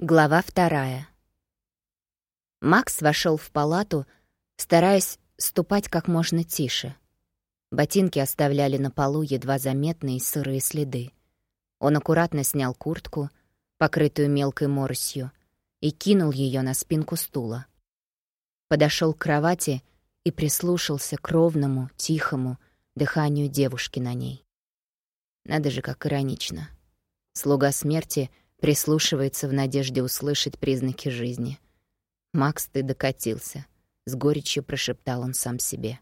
Глава вторая. Макс вошел в палату, стараясь ступать как можно тише. Ботинки оставляли на полу едва заметные сырые следы. Он аккуратно снял куртку, покрытую мелкой моросью, и кинул ее на спинку стула. Подошел к кровати и прислушался к ровному, тихому дыханию девушки на ней. Надо же, как иронично. Слуга смерти — прислушивается в надежде услышать признаки жизни. «Макс, ты докатился», — с горечью прошептал он сам себе.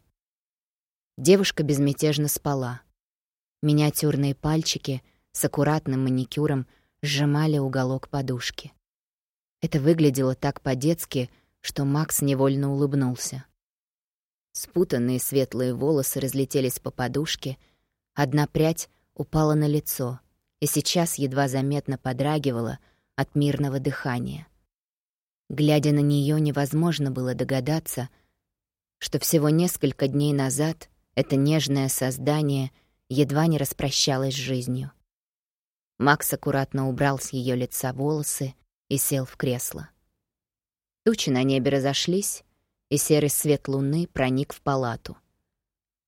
Девушка безмятежно спала. Миниатюрные пальчики с аккуратным маникюром сжимали уголок подушки. Это выглядело так по-детски, что Макс невольно улыбнулся. Спутанные светлые волосы разлетелись по подушке, одна прядь упала на лицо — и сейчас едва заметно подрагивала от мирного дыхания. Глядя на нее, невозможно было догадаться, что всего несколько дней назад это нежное создание едва не распрощалось с жизнью. Макс аккуратно убрал с ее лица волосы и сел в кресло. Тучи на небе разошлись, и серый свет луны проник в палату.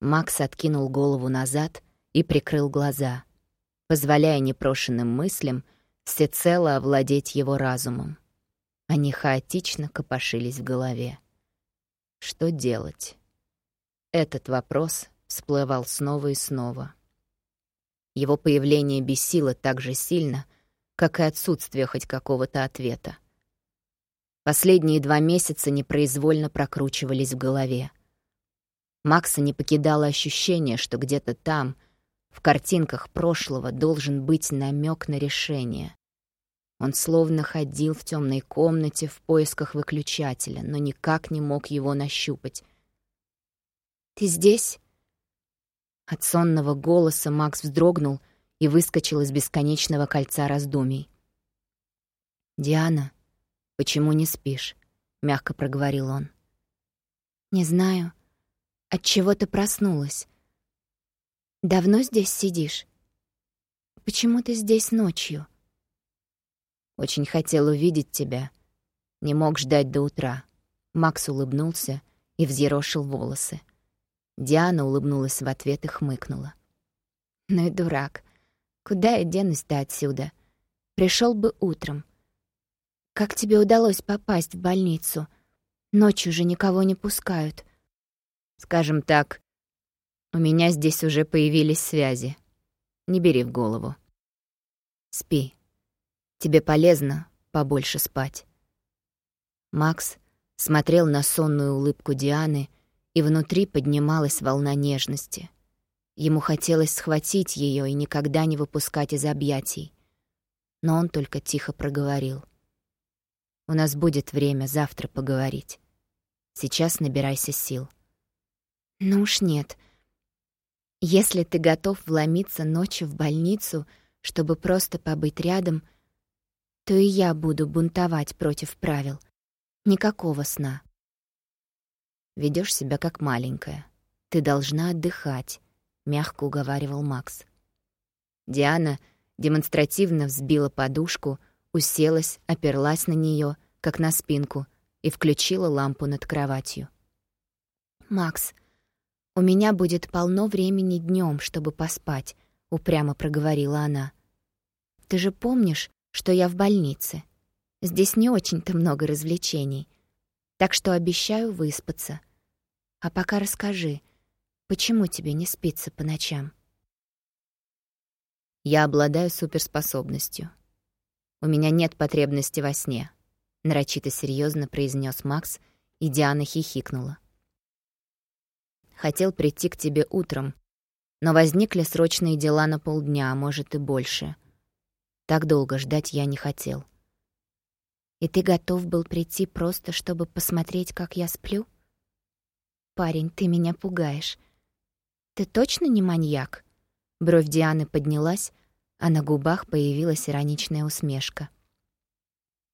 Макс откинул голову назад и прикрыл глаза позволяя непрошенным мыслям всецело овладеть его разумом. Они хаотично копошились в голове. Что делать? Этот вопрос всплывал снова и снова. Его появление бесило так же сильно, как и отсутствие хоть какого-то ответа. Последние два месяца непроизвольно прокручивались в голове. Макса не покидало ощущение, что где-то там — в картинках прошлого должен быть намек на решение. Он словно ходил в темной комнате в поисках выключателя, но никак не мог его нащупать. «Ты здесь?» От сонного голоса Макс вздрогнул и выскочил из бесконечного кольца раздумий. «Диана, почему не спишь?» — мягко проговорил он. «Не знаю. От чего ты проснулась? Давно здесь сидишь? Почему ты здесь ночью? Очень хотел увидеть тебя. Не мог ждать до утра. Макс улыбнулся и взъерошил волосы. Диана улыбнулась в ответ и хмыкнула. Ну и дурак. Куда я денусь-то отсюда? Пришел бы утром. Как тебе удалось попасть в больницу? Ночью же никого не пускают. Скажем так, у меня здесь уже появились связи. Не бери в голову. Спи. Тебе полезно побольше спать. Макс смотрел на сонную улыбку Дианы, и внутри поднималась волна нежности. Ему хотелось схватить ее и никогда не выпускать из объятий. Но он только тихо проговорил. «У нас будет время завтра поговорить. Сейчас набирайся сил». «Ну уж нет», если ты готов вломиться ночью в больницу, чтобы просто побыть рядом, то и я буду бунтовать против правил. Никакого сна. Ведешь себя как маленькая. Ты должна отдыхать, мягко уговаривал Макс. Диана демонстративно взбила подушку, уселась, оперлась на нее, как на спинку, и включила лампу над кроватью. «Макс, «У меня будет полно времени днем, чтобы поспать», — упрямо проговорила она. «Ты же помнишь, что я в больнице? Здесь не очень-то много развлечений, так что обещаю выспаться. А пока расскажи, почему тебе не спится по ночам?» «Я обладаю суперспособностью. У меня нет потребности во сне», — нарочито серьезно произнес Макс, и Диана хихикнула. Хотел прийти к тебе утром, но возникли срочные дела на полдня, а может и больше. Так долго ждать я не хотел. И ты готов был прийти просто, чтобы посмотреть, как я сплю? Парень, ты меня пугаешь. Ты точно не маньяк? Бровь Дианы поднялась, а на губах появилась ироничная усмешка.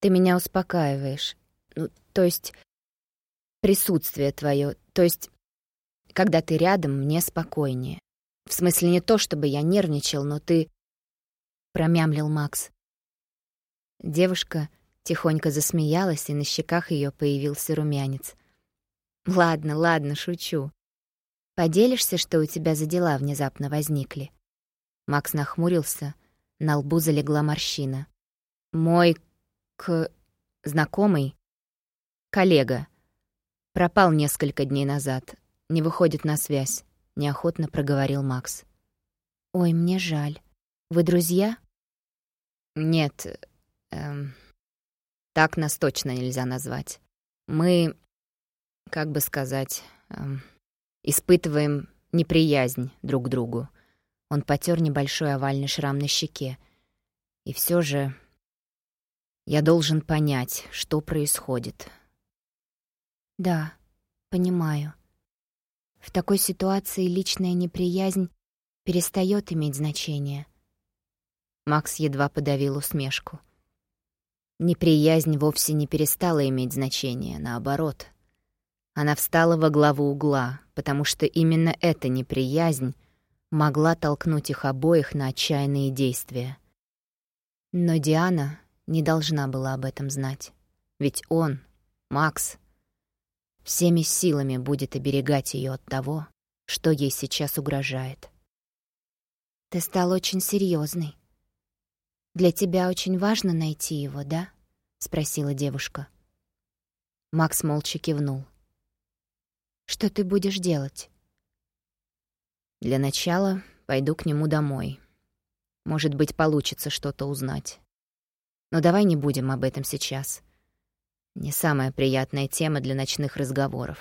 Ты меня успокаиваешь. Ну, то есть присутствие твое, то есть когда ты рядом, мне спокойнее. В смысле не то, чтобы я нервничал, но ты...» Промямлил Макс. Девушка Тихонько засмеялась, и на щеках ее появился румянец. «Ладно, ладно, шучу. Поделишься, что у тебя за дела внезапно возникли?» Макс нахмурился, на лбу залегла морщина. «Мой к... знакомый, коллега, пропал несколько дней назад, не выходит на связь», — неохотно проговорил Макс. «Ой, мне жаль. Вы друзья?» «Нет, эм, так нас точно нельзя назвать. Мы, как бы сказать, эм, испытываем неприязнь друг к другу. Он потер небольшой овальный шрам на щеке. И все же я должен понять, что происходит. Да, понимаю. В такой ситуации личная неприязнь перестает иметь значение. Макс едва подавил усмешку. Неприязнь вовсе не перестала иметь значение, наоборот. Она встала во главу угла, потому что именно эта неприязнь могла толкнуть их обоих на отчаянные действия. Но Диана не должна была об этом знать. Ведь он, Макс, всеми силами будет оберегать ее от того, что ей сейчас угрожает. «Ты стал очень серьезный. Для тебя очень важно найти его, да?» — спросила девушка. Макс молча кивнул. Что ты будешь делать? Для начала пойду к нему домой. Может быть, получится что-то узнать. Но давай не будем об этом сейчас. Не самая приятная тема для ночных разговоров.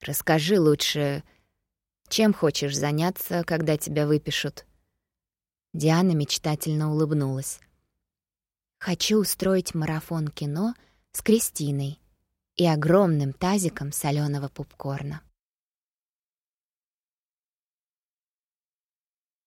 Расскажи лучше, чем хочешь заняться, когда тебя выпишут. Диана мечтательно улыбнулась. Хочу устроить марафон кино с Кристиной и огромным тазиком соленого попкорна.